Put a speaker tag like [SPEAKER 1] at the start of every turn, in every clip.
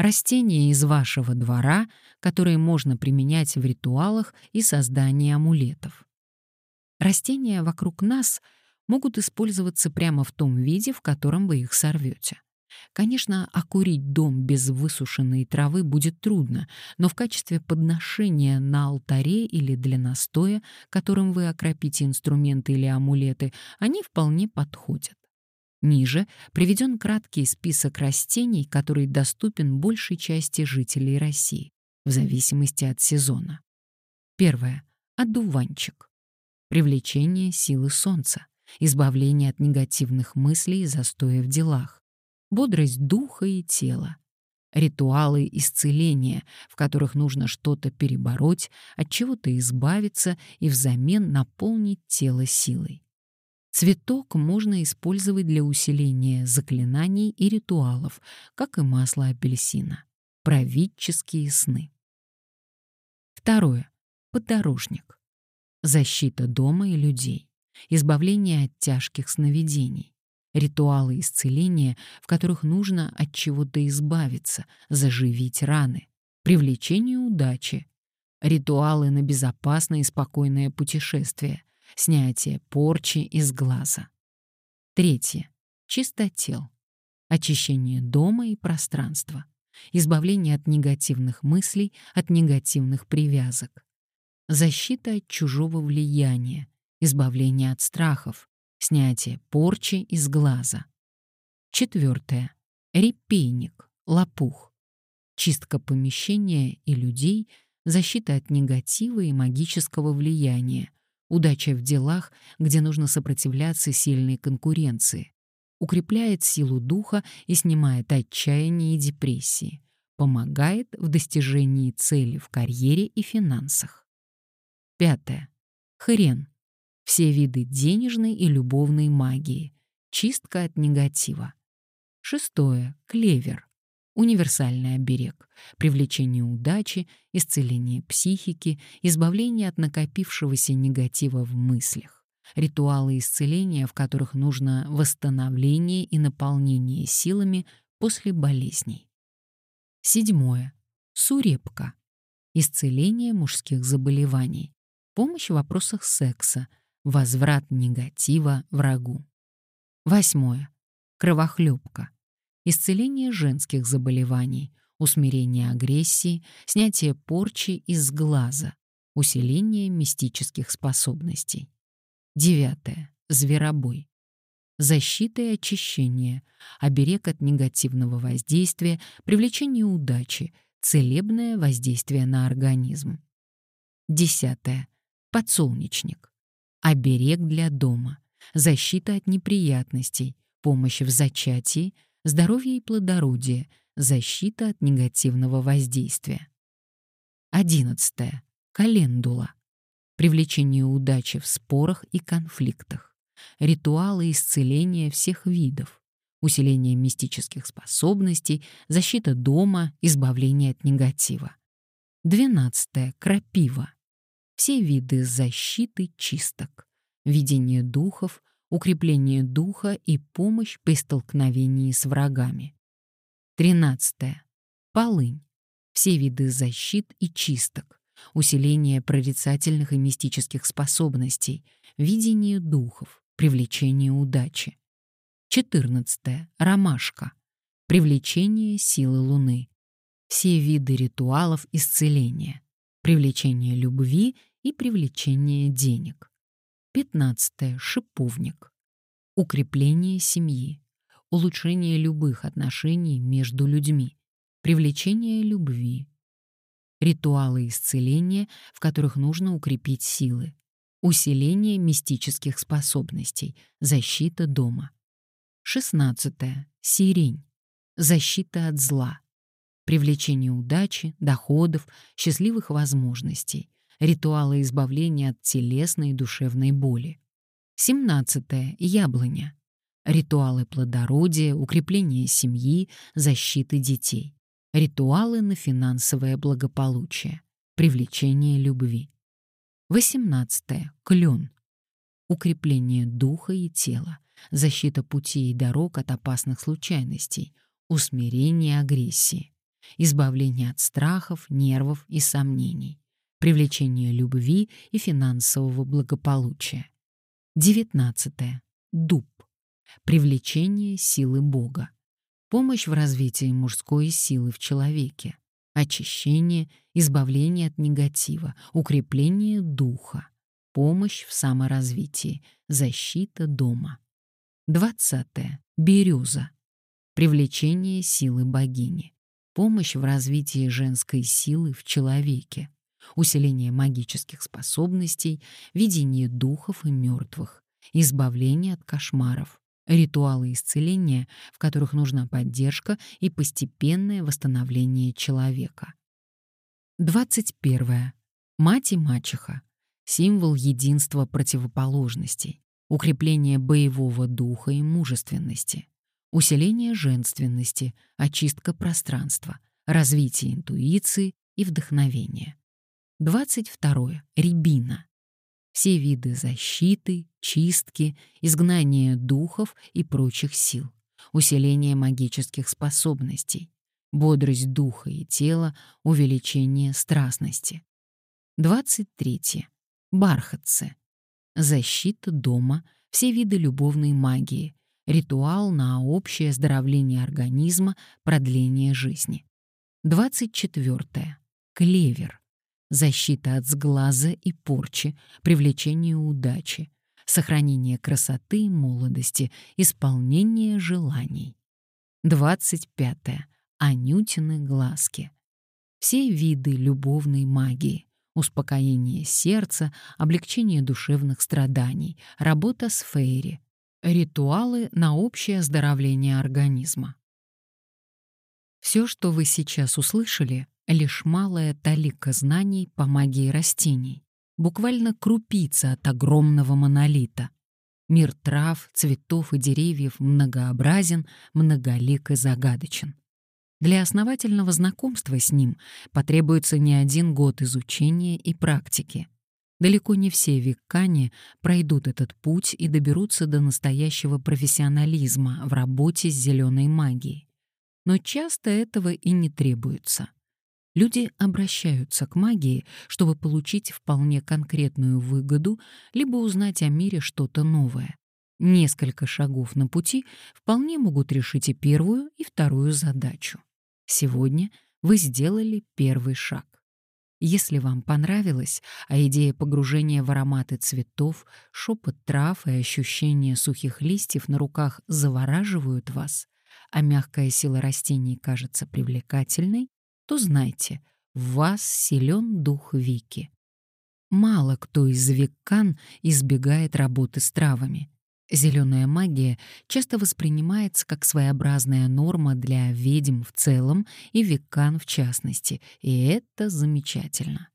[SPEAKER 1] Растения из вашего двора, которые можно применять в ритуалах и создании амулетов. Растения вокруг нас могут использоваться прямо в том виде, в котором вы их сорвете. Конечно, окурить дом без высушенной травы будет трудно, но в качестве подношения на алтаре или для настоя, которым вы окропите инструменты или амулеты, они вполне подходят. Ниже приведен краткий список растений, который доступен большей части жителей России, в зависимости от сезона. Первое. Одуванчик. Привлечение силы солнца, избавление от негативных мыслей и застоя в делах бодрость духа и тела, ритуалы исцеления, в которых нужно что-то перебороть, от чего-то избавиться и взамен наполнить тело силой. Цветок можно использовать для усиления заклинаний и ритуалов, как и масло апельсина. Правительские сны. Второе. Подорожник. Защита дома и людей. Избавление от тяжких сновидений ритуалы исцеления, в которых нужно от чего-то избавиться, заживить раны, привлечение удачи, ритуалы на безопасное и спокойное путешествие, снятие порчи из глаза. Третье. Чистотел. Очищение дома и пространства. Избавление от негативных мыслей, от негативных привязок. Защита от чужого влияния. Избавление от страхов, снятие порчи из глаза. Четвертое. Репейник, лопух. Чистка помещения и людей, защита от негатива и магического влияния, удача в делах, где нужно сопротивляться сильной конкуренции, укрепляет силу духа и снимает отчаяние и депрессии, помогает в достижении цели в карьере и финансах. Пятое. Хрен, все виды денежной и любовной магии, чистка от негатива. Шестое. Клевер. Универсальный оберег, привлечение удачи, исцеление психики, избавление от накопившегося негатива в мыслях, ритуалы исцеления, в которых нужно восстановление и наполнение силами после болезней. Седьмое. Сурепка. Исцеление мужских заболеваний. Помощь в вопросах секса, Возврат негатива врагу. Восьмое. Кровохлебка. Исцеление женских заболеваний, усмирение агрессии, снятие порчи из глаза, усиление мистических способностей. Девятое. Зверобой. Защита и очищение, оберег от негативного воздействия, привлечение удачи, целебное воздействие на организм. Десятое. Подсолнечник оберег для дома, защита от неприятностей, помощь в зачатии, здоровье и плодородие, защита от негативного воздействия. 11. Календула. Привлечение удачи в спорах и конфликтах. Ритуалы исцеления всех видов. Усиление мистических способностей, защита дома, избавление от негатива. 12. Крапива все виды защиты чисток, видение духов, укрепление духа и помощь при столкновении с врагами. 13. Полынь. Все виды защит и чисток, усиление прорицательных и мистических способностей, видение духов, привлечение удачи. 14. Ромашка. Привлечение силы Луны. Все виды ритуалов исцеления. Привлечение любви и привлечение денег. 15. Шиповник. Укрепление семьи. Улучшение любых отношений между людьми. Привлечение любви. Ритуалы исцеления, в которых нужно укрепить силы. Усиление мистических способностей. Защита дома. 16. Сирень. Защита от зла. Привлечение удачи, доходов, счастливых возможностей ритуалы избавления от телесной и душевной боли. 17. Яблоня. Ритуалы плодородия, укрепления семьи, защиты детей. Ритуалы на финансовое благополучие. Привлечение любви. 18. Клен. Укрепление духа и тела, защита путей и дорог от опасных случайностей, усмирение агрессии. избавление от страхов, нервов и сомнений, привлечение любви и финансового благополучия. 19. Дуб. Привлечение силы Бога. Помощь в развитии мужской силы в человеке. Очищение, избавление от негатива, укрепление духа. Помощь в саморазвитии, защита дома. 20. Береза. Привлечение силы богини. Помощь в развитии женской силы в человеке. Усиление магических способностей, видение духов и мертвых, избавление от кошмаров, ритуалы исцеления, в которых нужна поддержка и постепенное восстановление человека. 21. Мать и мачеха. Символ единства противоположностей, укрепление боевого духа и мужественности, усиление женственности, очистка пространства, развитие интуиции и вдохновения. 22. Рябина. Все виды защиты, чистки, изгнания духов и прочих сил, усиление магических способностей, бодрость духа и тела, увеличение страстности. 23. Бархатцы. Защита дома, все виды любовной магии, ритуал на общее оздоровление организма, продление жизни. 24. Клевер. Защита от сглаза и порчи, привлечение удачи, сохранение красоты и молодости, исполнение желаний. 25. Анютины глазки. Все виды любовной магии. Успокоение сердца, облегчение душевных страданий, работа с фейри, Ритуалы на общее оздоровление организма. Все, что вы сейчас услышали, лишь малая талика знаний по магии растений, буквально крупица от огромного монолита. Мир трав, цветов и деревьев многообразен, многолик и загадочен. Для основательного знакомства с ним потребуется не один год изучения и практики — Далеко не все веккане пройдут этот путь и доберутся до настоящего профессионализма в работе с зеленой магией. Но часто этого и не требуется. Люди обращаются к магии, чтобы получить вполне конкретную выгоду, либо узнать о мире что-то новое. Несколько шагов на пути вполне могут решить и первую, и вторую задачу. Сегодня вы сделали первый шаг. Если вам понравилось, а идея погружения в ароматы цветов, шепот трав и ощущение сухих листьев на руках завораживают вас, а мягкая сила растений кажется привлекательной, то знайте, в вас силен дух Вики. Мало кто из веккан избегает работы с травами. Зеленая магия часто воспринимается как своеобразная норма для ведьм в целом и векан в частности, и это замечательно.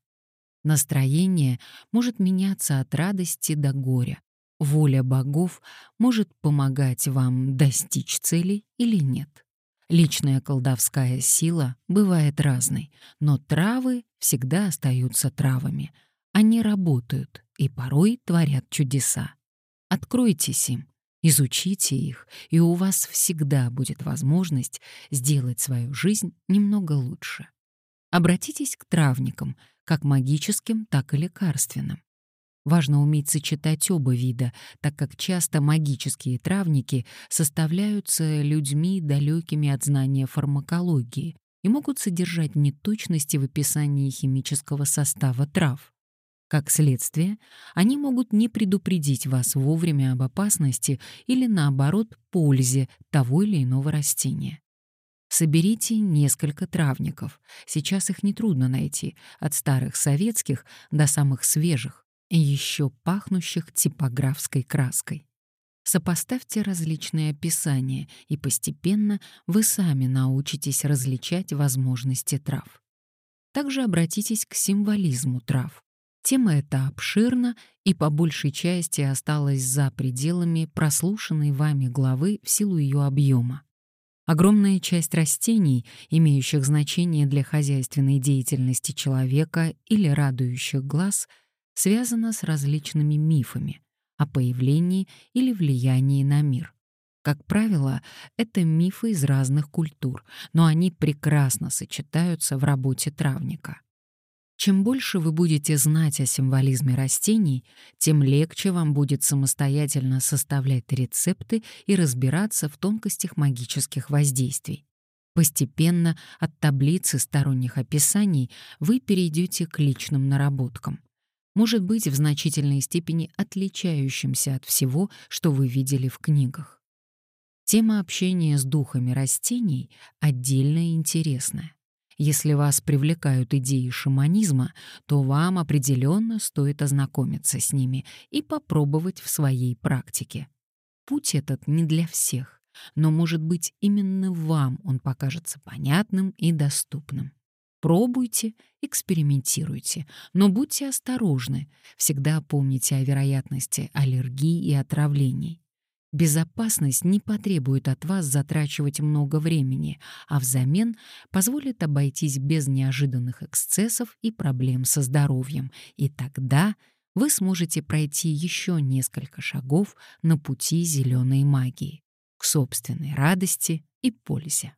[SPEAKER 1] Настроение может меняться от радости до горя. Воля богов может помогать вам достичь целей или нет. Личная колдовская сила бывает разной, но травы всегда остаются травами. Они работают и порой творят чудеса. Откройтесь им, изучите их, и у вас всегда будет возможность сделать свою жизнь немного лучше. Обратитесь к травникам, как магическим, так и лекарственным. Важно уметь сочетать оба вида, так как часто магические травники составляются людьми, далекими от знания фармакологии, и могут содержать неточности в описании химического состава трав. Как следствие, они могут не предупредить вас вовремя об опасности или, наоборот, пользе того или иного растения. Соберите несколько травников. Сейчас их нетрудно найти, от старых советских до самых свежих, и еще пахнущих типографской краской. Сопоставьте различные описания, и постепенно вы сами научитесь различать возможности трав. Также обратитесь к символизму трав. Тема эта обширна и по большей части осталась за пределами прослушанной вами главы в силу ее объема. Огромная часть растений, имеющих значение для хозяйственной деятельности человека или радующих глаз, связана с различными мифами о появлении или влиянии на мир. Как правило, это мифы из разных культур, но они прекрасно сочетаются в работе травника. Чем больше вы будете знать о символизме растений, тем легче вам будет самостоятельно составлять рецепты и разбираться в тонкостях магических воздействий. Постепенно от таблицы сторонних описаний вы перейдете к личным наработкам. Может быть, в значительной степени отличающимся от всего, что вы видели в книгах. Тема общения с духами растений отдельно интересная. Если вас привлекают идеи шаманизма, то вам определенно стоит ознакомиться с ними и попробовать в своей практике. Путь этот не для всех, но, может быть, именно вам он покажется понятным и доступным. Пробуйте, экспериментируйте, но будьте осторожны, всегда помните о вероятности аллергии и отравлений. Безопасность не потребует от вас затрачивать много времени, а взамен позволит обойтись без неожиданных эксцессов и проблем со здоровьем, и тогда вы сможете пройти еще несколько шагов на пути зеленой магии к собственной радости и пользе.